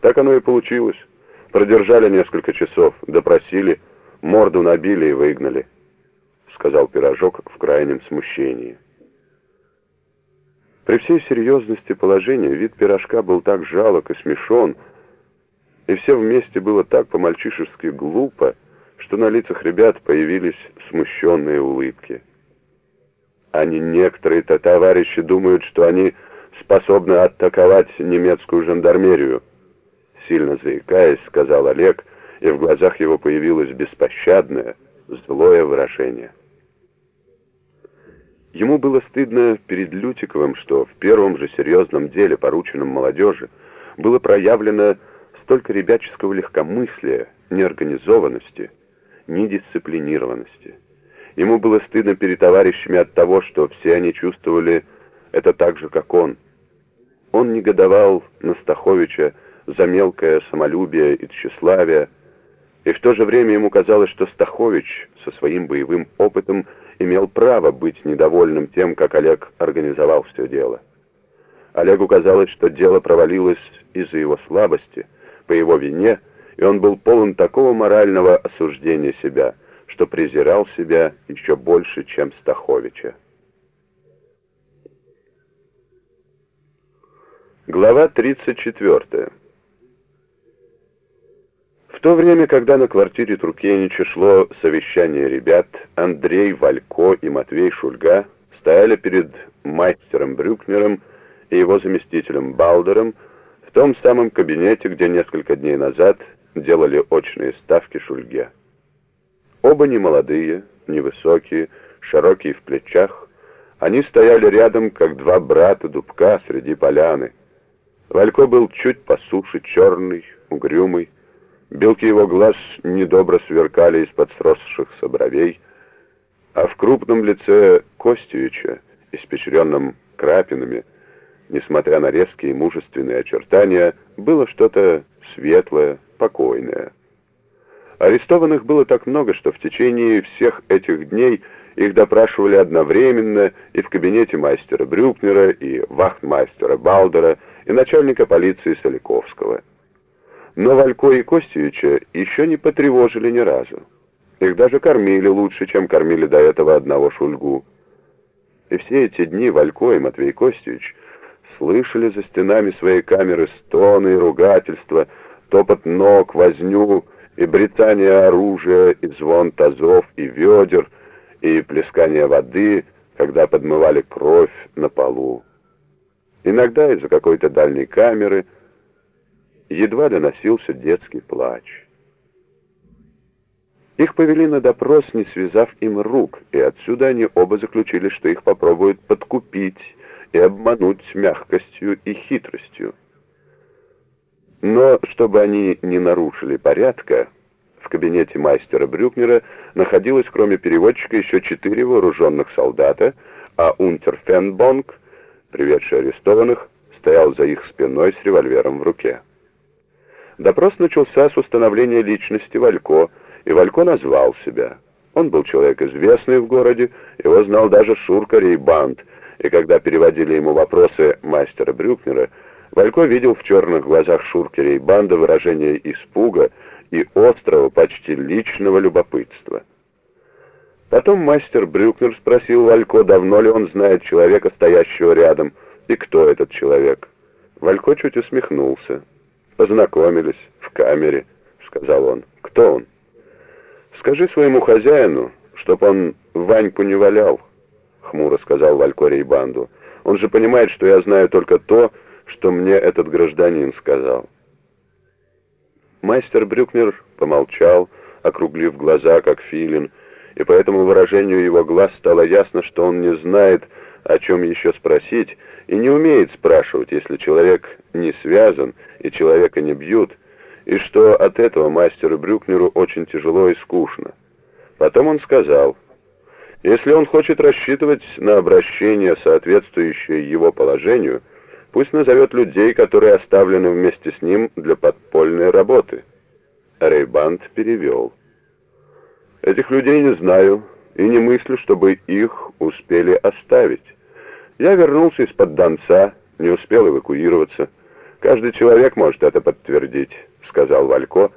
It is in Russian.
Так оно и получилось. Продержали несколько часов, допросили, морду набили и выгнали, сказал Пирожок в крайнем смущении. При всей серьезности положения вид пирожка был так жалок и смешон, и все вместе было так по-мальчишески глупо, что на лицах ребят появились смущенные улыбки. Они некоторые-то товарищи думают, что они способны атаковать немецкую жандармерию. Сильно заикаясь, сказал Олег, и в глазах его появилось беспощадное, злое выражение. Ему было стыдно перед Лютиковым, что в первом же серьезном деле, порученном молодежи, было проявлено столько ребяческого легкомыслия, неорганизованности, недисциплинированности. Ему было стыдно перед товарищами от того, что все они чувствовали это так же, как он. Он негодовал на Стаховича за мелкое самолюбие и тщеславие, и в то же время ему казалось, что Стахович со своим боевым опытом имел право быть недовольным тем, как Олег организовал все дело. Олегу казалось, что дело провалилось из-за его слабости, по его вине, и он был полон такого морального осуждения себя, что презирал себя еще больше, чем Стаховича. Глава 34. То время, когда на квартире Трукенича шло совещание ребят, Андрей Валько и Матвей Шульга стояли перед мастером Брюкнером и его заместителем Балдером в том самом кабинете, где несколько дней назад делали очные ставки Шульге. Оба немолодые, невысокие, широкие в плечах, они стояли рядом, как два брата дубка среди поляны. Валько был чуть по суше, черный, угрюмый, белки его глаз недобро сверкали из-под сросшихся бровей, а в крупном лице Костевича, испещренном крапинами, несмотря на резкие мужественные очертания, было что-то светлое, покойное. Арестованных было так много, что в течение всех этих дней их допрашивали одновременно и в кабинете мастера Брюкнера, и вахтмастера Балдера, и начальника полиции Соляковского. Но Валько и Костевича еще не потревожили ни разу. Их даже кормили лучше, чем кормили до этого одного Шульгу. И все эти дни Валько и Матвей Костевич слышали за стенами своей камеры стоны и ругательства, топот ног, возню и британие оружия, и звон тазов и ведер, и плескание воды, когда подмывали кровь на полу. Иногда из-за какой-то дальней камеры едва доносился детский плач. Их повели на допрос, не связав им рук, и отсюда они оба заключили, что их попробуют подкупить и обмануть мягкостью и хитростью. Но, чтобы они не нарушили порядка, в кабинете мастера Брюкнера находилось, кроме переводчика, еще четыре вооруженных солдата, а унтерфенбонг, приведший арестованных, стоял за их спиной с револьвером в руке. Допрос начался с установления личности Валько, и Валько назвал себя. Он был человек известный в городе, его знал даже Шурка Рейбанд, и когда переводили ему вопросы мастера Брюкнера, Валько видел в черных глазах Шуркера и банда выражение испуга и острого, почти личного любопытства. Потом мастер Брюкнер спросил Валько, давно ли он знает человека, стоящего рядом, и кто этот человек. Валько чуть усмехнулся. «Познакомились в камере», — сказал он. «Кто он?» «Скажи своему хозяину, чтоб он Ваньку не валял», — хмуро сказал Валько Рейбанду. «Он же понимает, что я знаю только то, что мне этот гражданин сказал. Мастер Брюкнер помолчал, округлив глаза, как филин, и по этому выражению его глаз стало ясно, что он не знает, о чем еще спросить, и не умеет спрашивать, если человек не связан и человека не бьют, и что от этого мастеру Брюкнеру очень тяжело и скучно. Потом он сказал, если он хочет рассчитывать на обращение, соответствующее его положению, Пусть назовет людей, которые оставлены вместе с ним для подпольной работы. Рейбанд перевел. Этих людей не знаю и не мыслю, чтобы их успели оставить. Я вернулся из-под Донца, не успел эвакуироваться. «Каждый человек может это подтвердить», — сказал Валько,